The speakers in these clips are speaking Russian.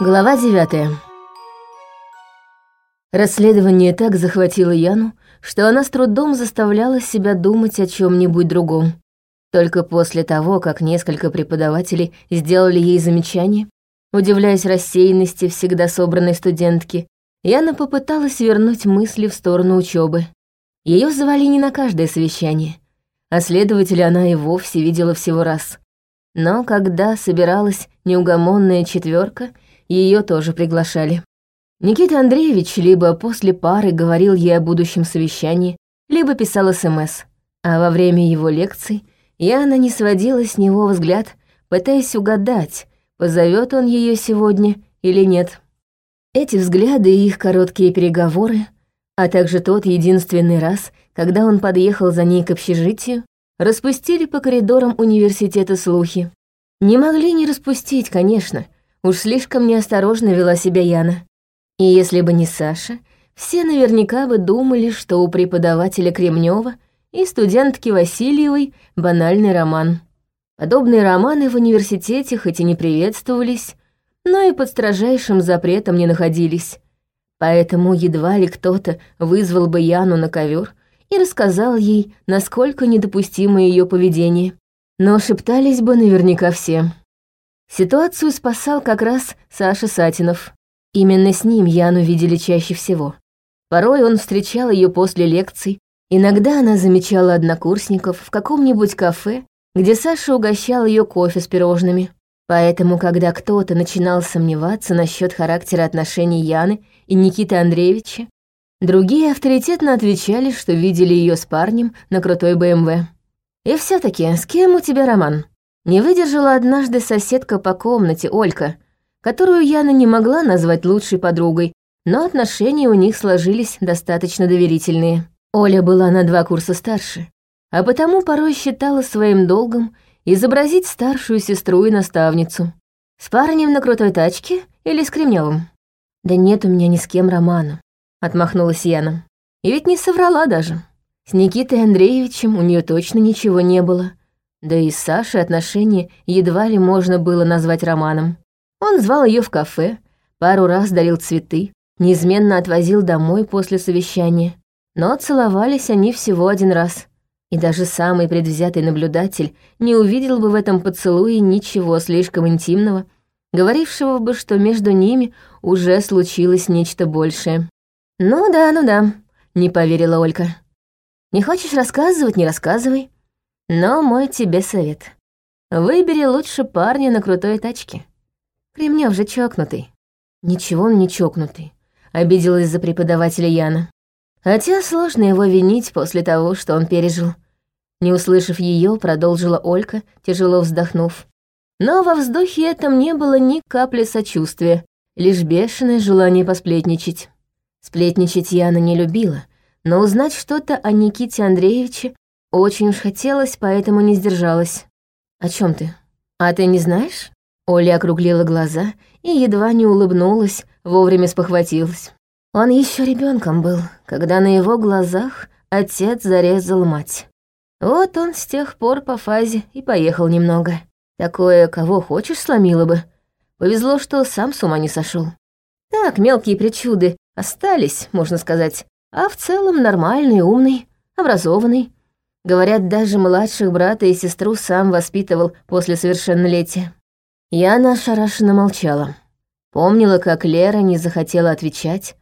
Глава девятая. Расследование так захватило Яну, что она с трудом заставляла себя думать о чем нибудь другом. Только после того, как несколько преподавателей сделали ей замечание, удивляясь рассеянности всегда собранной студентки, Яна попыталась вернуть мысли в сторону учебы. Ее звали не на каждое совещание, а следователя она и вовсе видела всего раз. Но когда собиралась неугомонная четверка, ее тоже приглашали. Никита Андреевич либо после пары говорил ей о будущем совещании, либо писал СМС, а во время его лекций Яна не сводила с него взгляд, пытаясь угадать, позовет он ее сегодня или нет. Эти взгляды и их короткие переговоры, а также тот единственный раз, когда он подъехал за ней к общежитию, распустили по коридорам университета слухи. Не могли не распустить, конечно, уж слишком неосторожно вела себя Яна. И если бы не Саша, все наверняка бы думали, что у преподавателя Кремнева и студентки Васильевой банальный роман. Подобные романы в университете хоть и не приветствовались, но и под строжайшим запретом не находились. Поэтому едва ли кто-то вызвал бы Яну на ковер и рассказал ей, насколько недопустимо ее поведение. Но шептались бы наверняка все. Ситуацию спасал как раз Саша Сатинов. Именно с ним Яну видели чаще всего. Порой он встречал ее после лекций, иногда она замечала однокурсников в каком-нибудь кафе, где Саша угощал ее кофе с пирожными. Поэтому, когда кто-то начинал сомневаться насчет характера отношений Яны и Никиты Андреевича, другие авторитетно отвечали, что видели ее с парнем на крутой БМВ. И все таки с кем у тебя роман? Не выдержала однажды соседка по комнате, Олька, которую Яна не могла назвать лучшей подругой, но отношения у них сложились достаточно доверительные. Оля была на два курса старше, а потому порой считала своим долгом изобразить старшую сестру и наставницу. С парнем на крутой тачке или с Кремневым? «Да нет у меня ни с кем романа», — отмахнулась Яна. И ведь не соврала даже. С Никитой Андреевичем у нее точно ничего не было. Да и с Сашей отношения едва ли можно было назвать романом. Он звал ее в кафе, пару раз дарил цветы, неизменно отвозил домой после совещания. Но целовались они всего один раз. И даже самый предвзятый наблюдатель не увидел бы в этом поцелуе ничего слишком интимного, говорившего бы, что между ними уже случилось нечто большее. «Ну да, ну да», — не поверила Олька. «Не хочешь рассказывать, не рассказывай. Но мой тебе совет. Выбери лучше парня на крутой тачке. Кремнев же чокнутый. Ничего он не чокнутый. Обиделась за преподавателя Яна. Хотя сложно его винить после того, что он пережил. Не услышав ее, продолжила Олька, тяжело вздохнув. Но во вздохе этом не было ни капли сочувствия, лишь бешеное желание посплетничать. Сплетничать Яна не любила, но узнать что-то о Никите Андреевиче очень уж хотелось, поэтому не сдержалась. «О чем ты? А ты не знаешь?» Оля округлила глаза и едва не улыбнулась, вовремя спохватилась. Он еще ребенком был, когда на его глазах отец зарезал мать. Вот он с тех пор по фазе и поехал немного. Такое, кого хочешь, сломило бы. Повезло, что сам с ума не сошел. Так, мелкие причуды остались, можно сказать, а в целом нормальный, умный, образованный. Говорят, даже младших брата и сестру сам воспитывал после совершеннолетия. Яна ошарашенно молчала. Помнила, как Лера не захотела отвечать,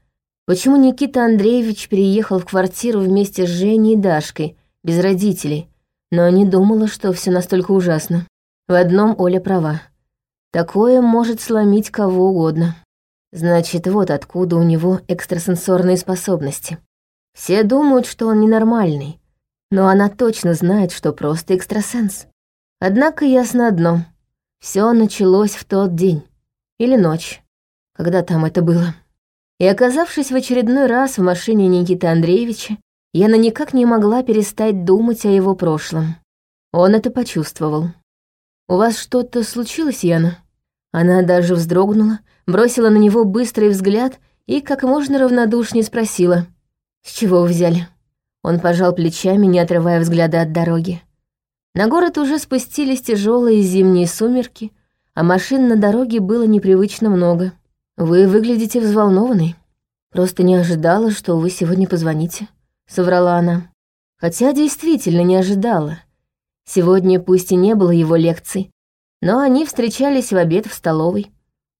почему Никита Андреевич переехал в квартиру вместе с Женей и Дашкой, без родителей, но не думала, что все настолько ужасно. В одном Оля права. Такое может сломить кого угодно. Значит, вот откуда у него экстрасенсорные способности. Все думают, что он ненормальный, но она точно знает, что просто экстрасенс. Однако ясно одно — все началось в тот день. Или ночь. Когда там это было. И оказавшись в очередной раз в машине Никиты Андреевича, Яна никак не могла перестать думать о его прошлом. Он это почувствовал. «У вас что-то случилось, Яна?» Она даже вздрогнула, бросила на него быстрый взгляд и как можно равнодушнее спросила. «С чего вы взяли?» Он пожал плечами, не отрывая взгляда от дороги. На город уже спустились тяжелые зимние сумерки, а машин на дороге было непривычно много. «Вы выглядите взволнованной. Просто не ожидала, что вы сегодня позвоните», — соврала она. Хотя действительно не ожидала. Сегодня пусть и не было его лекций, но они встречались в обед в столовой.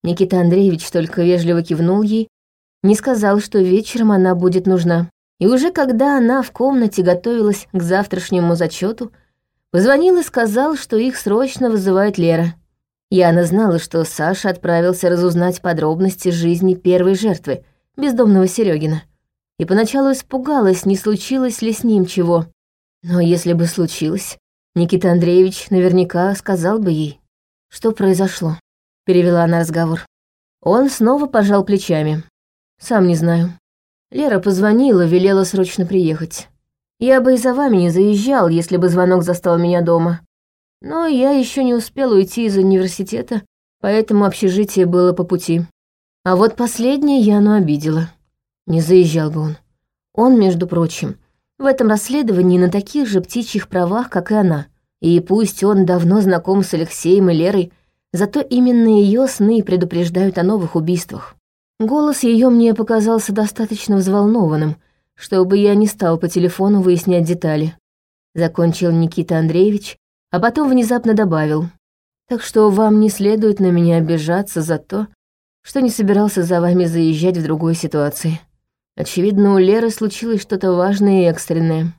Никита Андреевич только вежливо кивнул ей, не сказал, что вечером она будет нужна. И уже когда она в комнате готовилась к завтрашнему зачету, позвонил и сказал, что их срочно вызывает Лера. Яна знала, что Саша отправился разузнать подробности жизни первой жертвы, бездомного Серегина. И поначалу испугалась, не случилось ли с ним чего. Но если бы случилось, Никита Андреевич наверняка сказал бы ей. «Что произошло?» — перевела она разговор. Он снова пожал плечами. «Сам не знаю. Лера позвонила, велела срочно приехать. Я бы и за вами не заезжал, если бы звонок застал меня дома. Но я еще не успел уйти из университета, поэтому общежитие было по пути. А вот последнее Яну обидела. Не заезжал бы он. Он, между прочим, в этом расследовании на таких же птичьих правах, как и она. И пусть он давно знаком с Алексеем и Лерой, зато именно ее сны предупреждают о новых убийствах. Голос ее мне показался достаточно взволнованным, чтобы я не стал по телефону выяснять детали. Закончил Никита Андреевич, а потом внезапно добавил. «Так что вам не следует на меня обижаться за то, что не собирался за вами заезжать в другой ситуации. Очевидно, у Леры случилось что-то важное и экстренное».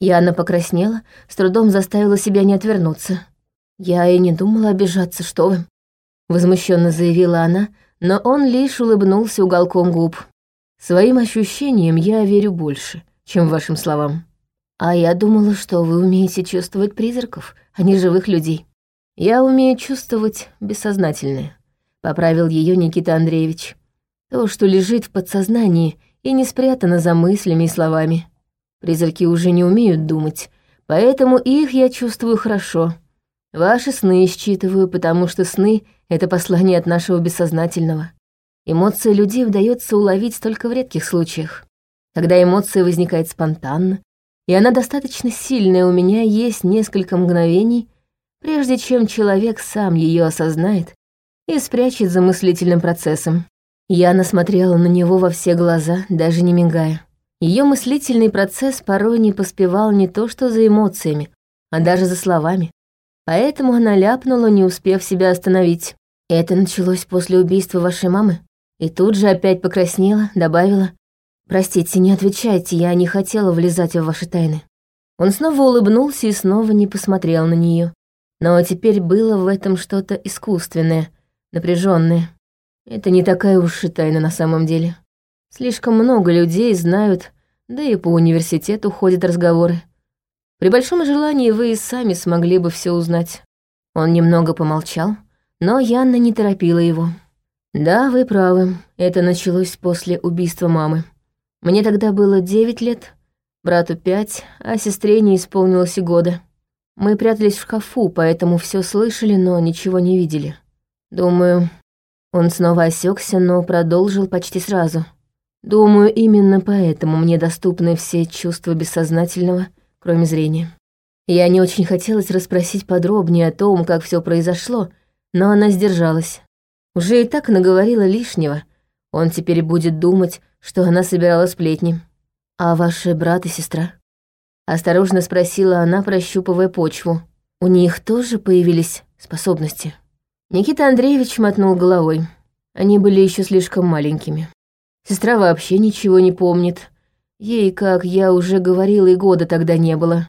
Яна покраснела, с трудом заставила себя не отвернуться. «Я и не думала обижаться, что вы», — возмущенно заявила она, но он лишь улыбнулся уголком губ. «Своим ощущениям я верю больше, чем вашим словам». А я думала, что вы умеете чувствовать призраков, а не живых людей. Я умею чувствовать бессознательное, поправил ее Никита Андреевич. То, что лежит в подсознании и не спрятано за мыслями и словами. Призраки уже не умеют думать, поэтому их я чувствую хорошо. Ваши сны считываю, потому что сны — это послание от нашего бессознательного. Эмоции людей удается уловить только в редких случаях. Когда эмоция возникает спонтанно, и она достаточно сильная, у меня есть несколько мгновений, прежде чем человек сам ее осознает и спрячет за мыслительным процессом. Я насмотрела на него во все глаза, даже не мигая. Ее мыслительный процесс порой не поспевал не то что за эмоциями, а даже за словами. Поэтому она ляпнула, не успев себя остановить. Это началось после убийства вашей мамы. И тут же опять покраснела, добавила. «Простите, не отвечайте, я не хотела влезать в ваши тайны». Он снова улыбнулся и снова не посмотрел на нее. Но теперь было в этом что-то искусственное, напряженное. Это не такая уж и тайна на самом деле. Слишком много людей знают, да и по университету ходят разговоры. При большом желании вы и сами смогли бы все узнать. Он немного помолчал, но Янна не торопила его. Да, вы правы, это началось после убийства мамы. Мне тогда было девять лет, брату пять, а сестре не исполнилось и года. Мы прятались в шкафу, поэтому все слышали, но ничего не видели. Думаю, он снова осекся, но продолжил почти сразу. Думаю, именно поэтому мне доступны все чувства бессознательного, кроме зрения. Я не очень хотелось расспросить подробнее о том, как все произошло, но она сдержалась. Уже и так наговорила лишнего. Он теперь будет думать, что она собирала сплетни. «А ваши брат и сестра?» Осторожно спросила она, прощупывая почву. «У них тоже появились способности?» Никита Андреевич мотнул головой. Они были еще слишком маленькими. Сестра вообще ничего не помнит. Ей, как я уже говорила, и года тогда не было.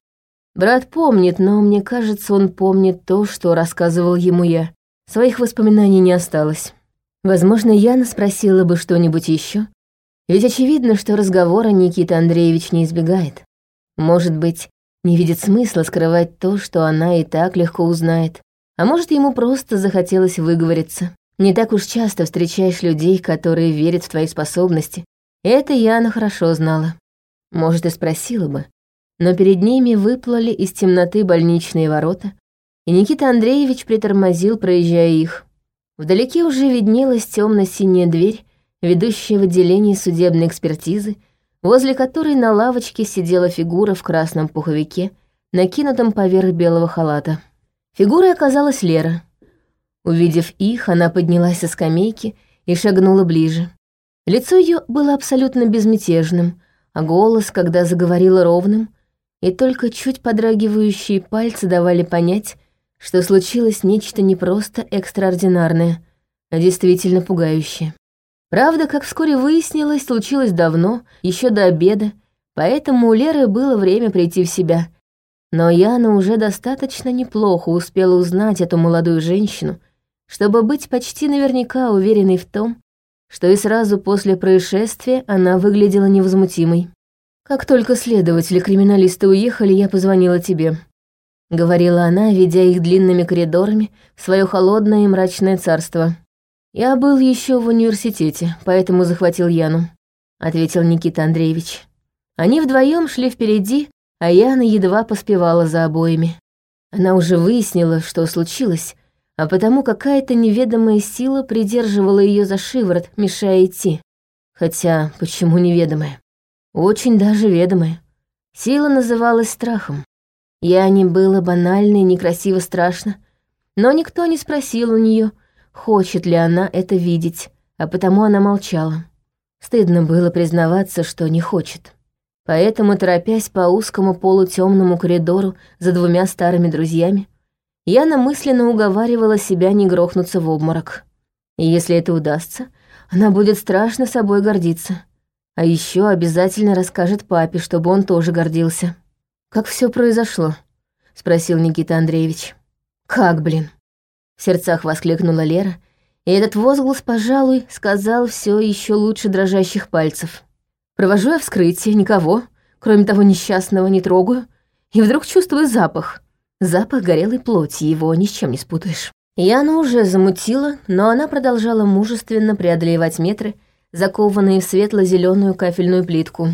Брат помнит, но мне кажется, он помнит то, что рассказывал ему я. Своих воспоминаний не осталось. Возможно, Яна спросила бы что-нибудь еще, ведь очевидно, что разговора Никита Андреевич не избегает. Может быть, не видит смысла скрывать то, что она и так легко узнает. А может, ему просто захотелось выговориться. Не так уж часто встречаешь людей, которые верят в твои способности. Это Яна хорошо знала. Может, и спросила бы. Но перед ними выплыли из темноты больничные ворота, и Никита Андреевич притормозил, проезжая их. Вдалеке уже виднелась темно синяя дверь, ведущая в отделение судебной экспертизы, возле которой на лавочке сидела фигура в красном пуховике, накинутом поверх белого халата. Фигурой оказалась Лера. Увидев их, она поднялась со скамейки и шагнула ближе. Лицо ее было абсолютно безмятежным, а голос, когда заговорила ровным, и только чуть подрагивающие пальцы давали понять, что случилось нечто не просто экстраординарное, а действительно пугающее. Правда, как вскоре выяснилось, случилось давно, еще до обеда, поэтому у Леры было время прийти в себя. Но Яна уже достаточно неплохо успела узнать эту молодую женщину, чтобы быть почти наверняка уверенной в том, что и сразу после происшествия она выглядела невозмутимой. «Как только следователи-криминалисты уехали, я позвонила тебе», — говорила она, ведя их длинными коридорами в свое холодное и мрачное царство. «Я был еще в университете, поэтому захватил Яну», — ответил Никита Андреевич. Они вдвоем шли впереди, а Яна едва поспевала за обоими. Она уже выяснила, что случилось, а потому какая-то неведомая сила придерживала ее за шиворот, мешая идти. Хотя, почему неведомая? Очень даже ведомая. Сила называлась страхом. Я не было банально и некрасиво страшно, но никто не спросил у нее, хочет ли она это видеть, а потому она молчала. Стыдно было признаваться, что не хочет. Поэтому, торопясь по узкому полутемному коридору за двумя старыми друзьями, я намысленно уговаривала себя не грохнуться в обморок. И если это удастся, она будет страшно собой гордиться. А еще обязательно расскажет папе, чтобы он тоже гордился. «Как все произошло?» — спросил Никита Андреевич. «Как, блин?» В сердцах воскликнула Лера, и этот возглас, пожалуй, сказал все еще лучше дрожащих пальцев. «Провожу я вскрытие, никого, кроме того несчастного, не трогаю, и вдруг чувствую запах. Запах горелой плоти, его ни с чем не спутаешь. Яна уже замутила, но она продолжала мужественно преодолевать метры, закованные в светло зеленую кафельную плитку.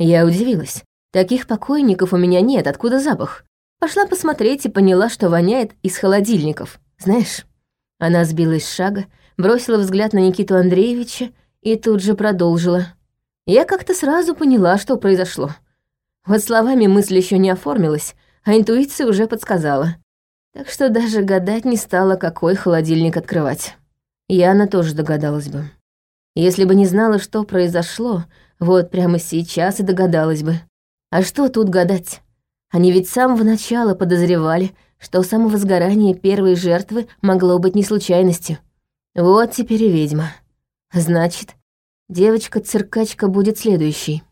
Я удивилась. Таких покойников у меня нет, откуда запах? Пошла посмотреть и поняла, что воняет из холодильников. Знаешь, она сбилась с шага, бросила взгляд на Никиту Андреевича и тут же продолжила. Я как-то сразу поняла, что произошло. Вот словами мысль еще не оформилась, а интуиция уже подсказала. Так что даже гадать не стала, какой холодильник открывать. Яна тоже догадалась бы. Если бы не знала, что произошло, вот прямо сейчас и догадалась бы. А что тут гадать? Они ведь с самого начала подозревали, что самовозгорание первой жертвы могло быть не случайностью. Вот теперь и ведьма. Значит, девочка-циркачка будет следующей.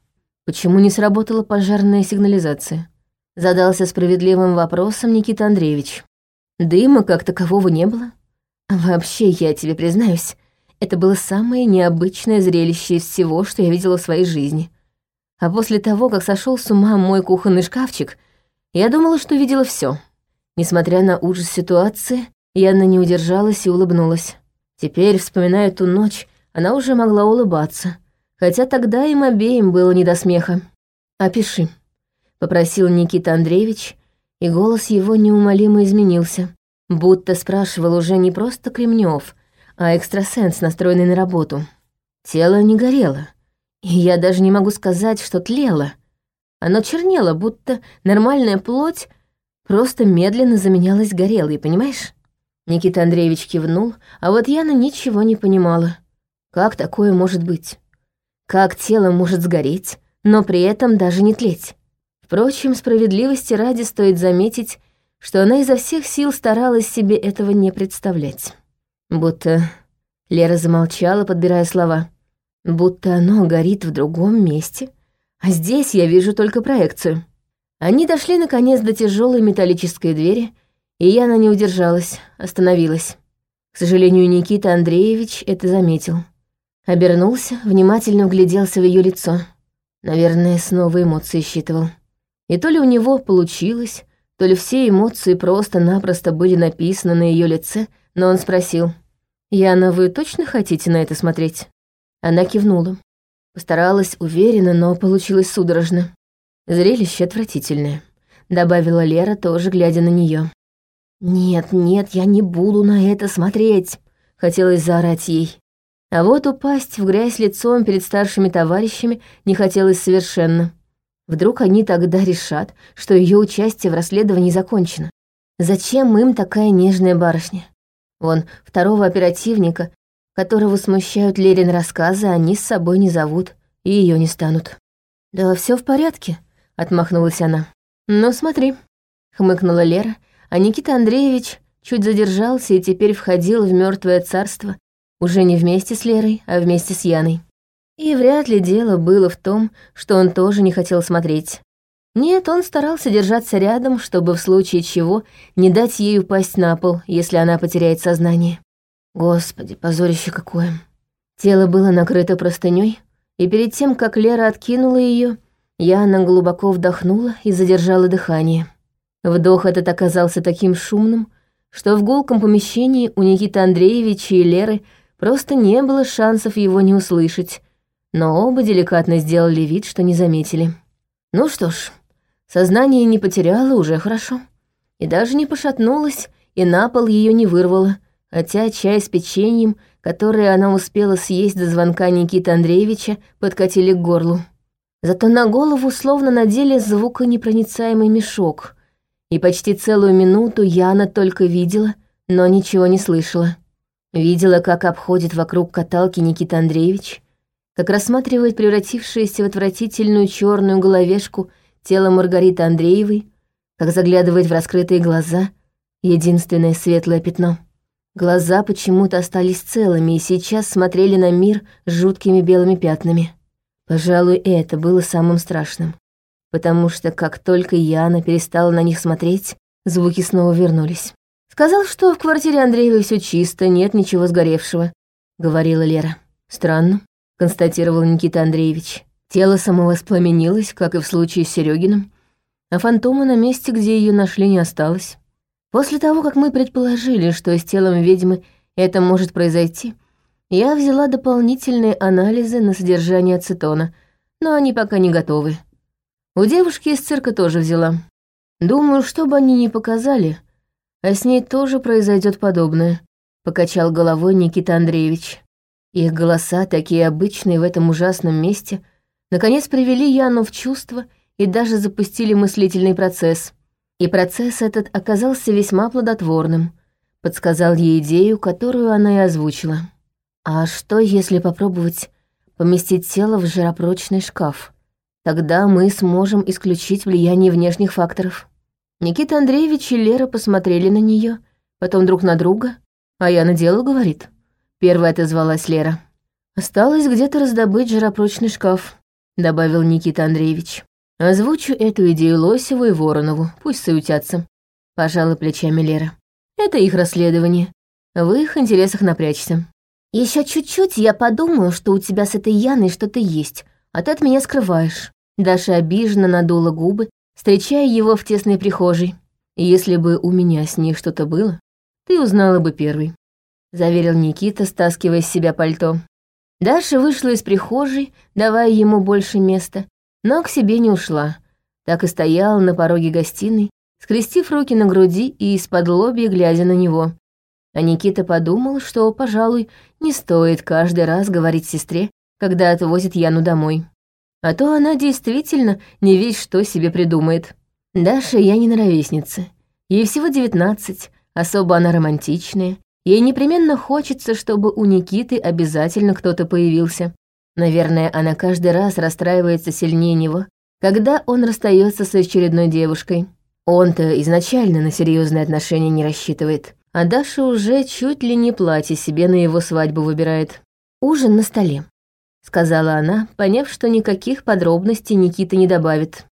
Почему не сработала пожарная сигнализация? Задался справедливым вопросом Никита Андреевич. Дыма как такового не было. Вообще, я тебе признаюсь, это было самое необычное зрелище из всего, что я видела в своей жизни. А после того, как сошел с ума мой кухонный шкафчик, я думала, что видела все. Несмотря на ужас ситуации, Яна не удержалась и улыбнулась. Теперь, вспоминая ту ночь, она уже могла улыбаться, хотя тогда им обеим было не до смеха. «Опиши», попросил Никита Андреевич, и голос его неумолимо изменился, будто спрашивал уже не просто Кремнев, а экстрасенс, настроенный на работу. Тело не горело, и я даже не могу сказать, что тлело. Оно чернело, будто нормальная плоть просто медленно заменялась горелой, понимаешь? Никита Андреевич кивнул, а вот Яна ничего не понимала. Как такое может быть? Как тело может сгореть, но при этом даже не тлеть? Впрочем, справедливости ради стоит заметить, что она изо всех сил старалась себе этого не представлять. Будто... Лера замолчала, подбирая слова. Будто оно горит в другом месте, а здесь я вижу только проекцию. Они дошли, наконец, до тяжелой металлической двери, и Яна не удержалась, остановилась. К сожалению, Никита Андреевич это заметил. Обернулся, внимательно вгляделся в ее лицо. Наверное, снова эмоции считывал. И то ли у него получилось, то ли все эмоции просто-напросто были написаны на ее лице, но он спросил, «Яна, вы точно хотите на это смотреть?» Она кивнула. Постаралась уверенно, но получилось судорожно. Зрелище отвратительное, добавила Лера, тоже глядя на нее. «Нет, нет, я не буду на это смотреть», — хотелось заорать ей. А вот упасть в грязь лицом перед старшими товарищами не хотелось совершенно. Вдруг они тогда решат, что ее участие в расследовании закончено. Зачем им такая нежная барышня? Вон, второго оперативника которого смущают Лерин рассказы, они с собой не зовут и ее не станут. «Да все в порядке», — отмахнулась она. «Ну, смотри», — хмыкнула Лера, а Никита Андреевич чуть задержался и теперь входил в мертвое царство, уже не вместе с Лерой, а вместе с Яной. И вряд ли дело было в том, что он тоже не хотел смотреть. Нет, он старался держаться рядом, чтобы в случае чего не дать ей упасть на пол, если она потеряет сознание. Господи, позорище какое. Тело было накрыто простыней, и перед тем, как Лера откинула ее, Яна глубоко вдохнула и задержала дыхание. Вдох этот оказался таким шумным, что в гулком помещении у Никиты Андреевича и Леры просто не было шансов его не услышать, но оба деликатно сделали вид, что не заметили. Ну что ж, Сознание не потеряла уже хорошо. И даже не пошатнулась, и на пол ее не вырвало, хотя чай с печеньем, который она успела съесть до звонка Никиты Андреевича, подкатили к горлу. Зато на голову словно надели звуконепроницаемый мешок, и почти целую минуту Яна только видела, но ничего не слышала. Видела, как обходит вокруг каталки Никита Андреевич, как рассматривает превратившуюся в отвратительную черную головешку тело Маргариты Андреевой, как заглядывает в раскрытые глаза, единственное светлое пятно. Глаза почему-то остались целыми и сейчас смотрели на мир с жуткими белыми пятнами. Пожалуй, это было самым страшным. Потому что как только Яна перестала на них смотреть, звуки снова вернулись. «Сказал, что в квартире Андреевой все чисто, нет ничего сгоревшего», — говорила Лера. «Странно», — констатировал Никита Андреевич. Тело самовоспламенилось, как и в случае с Серегиным, а фантома на месте, где ее нашли, не осталось. После того, как мы предположили, что с телом ведьмы это может произойти, я взяла дополнительные анализы на содержание ацетона, но они пока не готовы. У девушки из цирка тоже взяла. Думаю, что бы они ни показали, а с ней тоже произойдет подобное, покачал головой Никита Андреевич. Их голоса, такие обычные в этом ужасном месте — наконец привели Яну в чувство и даже запустили мыслительный процесс. И процесс этот оказался весьма плодотворным, подсказал ей идею, которую она и озвучила. А что, если попробовать поместить тело в жиропрочный шкаф? Тогда мы сможем исключить влияние внешних факторов. Никита Андреевич и Лера посмотрели на нее, потом друг на друга, а я на дело, говорит. Первая отозвалась Лера. Осталось где-то раздобыть жиропрочный шкаф. — добавил Никита Андреевич. «Озвучу эту идею Лосеву и Воронову, пусть суетятся», — пожала плечами Лера. «Это их расследование. В их интересах напрячься». Еще чуть-чуть я подумаю, что у тебя с этой Яной что-то есть, а ты от меня скрываешь». Даша обиженно надула губы, встречая его в тесной прихожей. «Если бы у меня с ней что-то было, ты узнала бы первый», — заверил Никита, стаскивая с себя пальто. Даша вышла из прихожей, давая ему больше места, но к себе не ушла. Так и стояла на пороге гостиной, скрестив руки на груди и из-под лобья глядя на него. А Никита подумал, что, пожалуй, не стоит каждый раз говорить сестре, когда отвозит Яну домой. А то она действительно не весь что себе придумает. Даша я не на ровеснице. Ей всего девятнадцать, особо она романтичная, Ей непременно хочется, чтобы у Никиты обязательно кто-то появился. Наверное, она каждый раз расстраивается сильнее него, когда он расстается с очередной девушкой. Он-то изначально на серьезные отношения не рассчитывает, а Даша уже чуть ли не платье себе на его свадьбу выбирает. «Ужин на столе», — сказала она, поняв, что никаких подробностей Никита не добавит.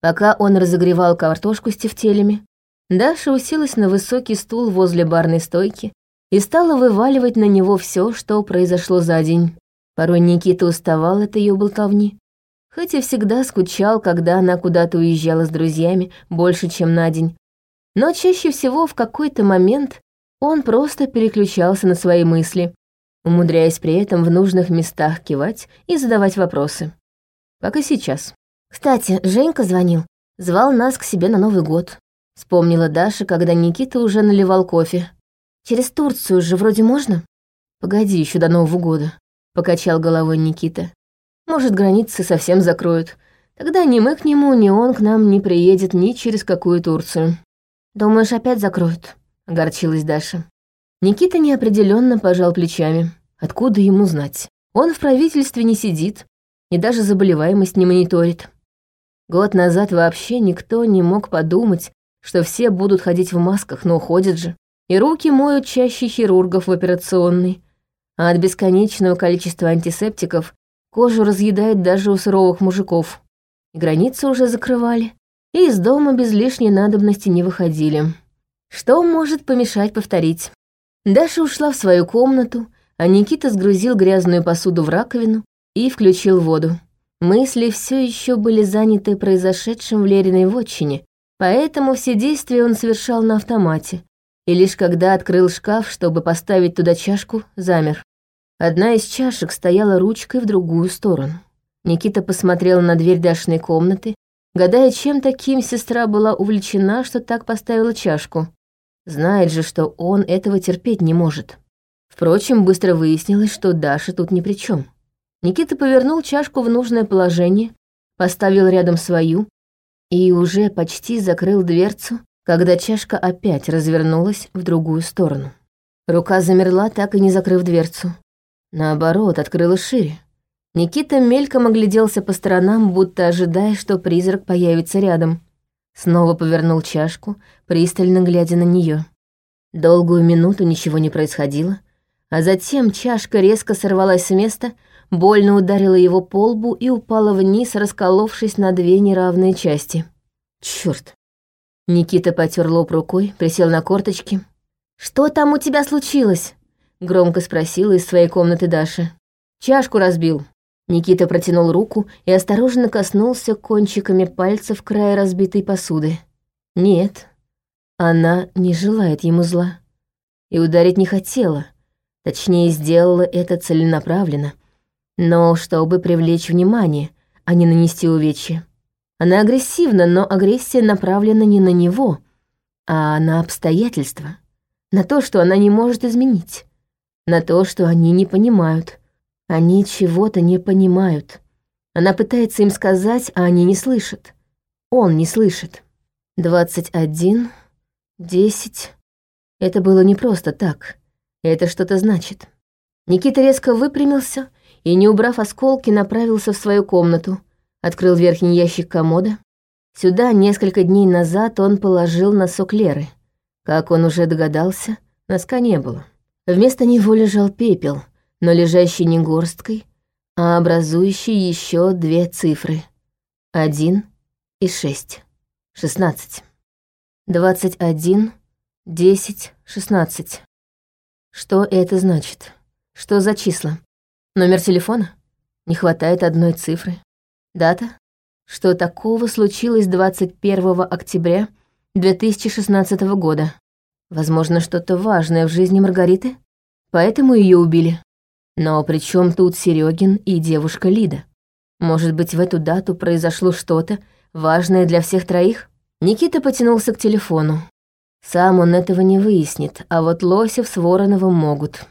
Пока он разогревал картошку с тефтелями, Даша уселась на высокий стул возле барной стойки и стала вываливать на него все, что произошло за день. Порой Никита уставал от ее болтовни, хоть и всегда скучал, когда она куда-то уезжала с друзьями больше, чем на день. Но чаще всего в какой-то момент он просто переключался на свои мысли, умудряясь при этом в нужных местах кивать и задавать вопросы. Как и сейчас. «Кстати, Женька звонил, звал нас к себе на Новый год», — вспомнила Даша, когда Никита уже наливал кофе. Через Турцию же вроде можно? Погоди еще до Нового года, покачал головой Никита. Может, границы совсем закроют. Тогда ни мы к нему, ни он к нам не приедет ни через какую Турцию. Думаешь, опять закроют? Огорчилась Даша. Никита неопределенно пожал плечами. Откуда ему знать? Он в правительстве не сидит и даже заболеваемость не мониторит. Год назад вообще никто не мог подумать, что все будут ходить в масках, но уходят же. И руки моют чаще хирургов в операционной. А от бесконечного количества антисептиков кожу разъедает даже у суровых мужиков. И границы уже закрывали, и из дома без лишней надобности не выходили. Что может помешать повторить? Даша ушла в свою комнату, а Никита сгрузил грязную посуду в раковину и включил воду. Мысли все еще были заняты произошедшим в Лериной вотчине, поэтому все действия он совершал на автомате, и лишь когда открыл шкаф, чтобы поставить туда чашку, замер. Одна из чашек стояла ручкой в другую сторону. Никита посмотрел на дверь Дашиной комнаты, гадая, чем таким сестра была увлечена, что так поставила чашку. Знает же, что он этого терпеть не может. Впрочем, быстро выяснилось, что Даша тут ни при чем. Никита повернул чашку в нужное положение, поставил рядом свою и уже почти закрыл дверцу, когда чашка опять развернулась в другую сторону. Рука замерла, так и не закрыв дверцу. Наоборот, открыла шире. Никита мельком огляделся по сторонам, будто ожидая, что призрак появится рядом. Снова повернул чашку, пристально глядя на нее. Долгую минуту ничего не происходило, а затем чашка резко сорвалась с места, больно ударила его по лбу и упала вниз, расколовшись на две неравные части. Черт! Никита потер лоб рукой, присел на корточки. «Что там у тебя случилось?» — громко спросила из своей комнаты Даша. «Чашку разбил». Никита протянул руку и осторожно коснулся кончиками пальцев края разбитой посуды. Нет, она не желает ему зла. И ударить не хотела. Точнее, сделала это целенаправленно — но чтобы привлечь внимание, а не нанести увечья. Она агрессивна, но агрессия направлена не на него, а на обстоятельства, на то, что она не может изменить, на то, что они не понимают. Они чего-то не понимают. Она пытается им сказать, а они не слышат. Он не слышит. Двадцать один, десять. Это было не просто так. Это что-то значит. Никита резко выпрямился и, не убрав осколки, направился в свою комнату, открыл верхний ящик комода. Сюда несколько дней назад он положил носок Леры. Как он уже догадался, носка не было. Вместо него лежал пепел, но лежащий не горсткой, а образующий еще две цифры. Один и шесть. Шестнадцать. Двадцать один, десять, шестнадцать. Что это значит? Что за числа? Номер телефона? Не хватает одной цифры. Дата? Что такого случилось 21 октября 2016 года? Возможно, что-то важное в жизни Маргариты? Поэтому ее убили. Но при чем тут Серегин и девушка Лида? Может быть, в эту дату произошло что-то важное для всех троих? Никита потянулся к телефону. Сам он этого не выяснит, а вот Лосев с Вороновым могут.